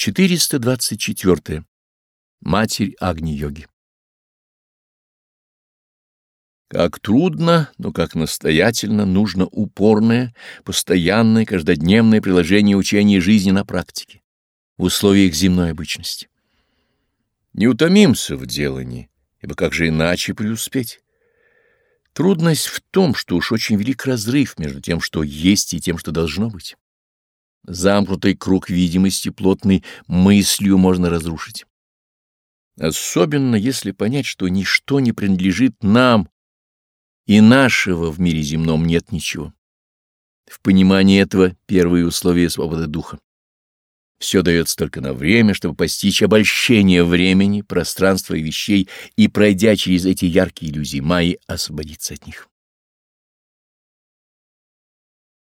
424. Матерь Агни-йоги Как трудно, но как настоятельно нужно упорное, постоянное, каждодневное приложение учения жизни на практике, в условиях земной обычности. Не утомимся в делании, ибо как же иначе преуспеть? Трудность в том, что уж очень велик разрыв между тем, что есть, и тем, что должно быть. Замкнутый круг видимости плотной мыслью можно разрушить. Особенно если понять, что ничто не принадлежит нам, и нашего в мире земном нет ничего. В понимании этого первые условия свободы духа. Все дается только на время, чтобы постичь обольщение времени, пространства и вещей и, пройдя через эти яркие иллюзии Майи, освободиться от них.